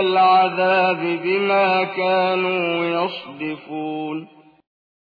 العذاب بما كانوا يصدفون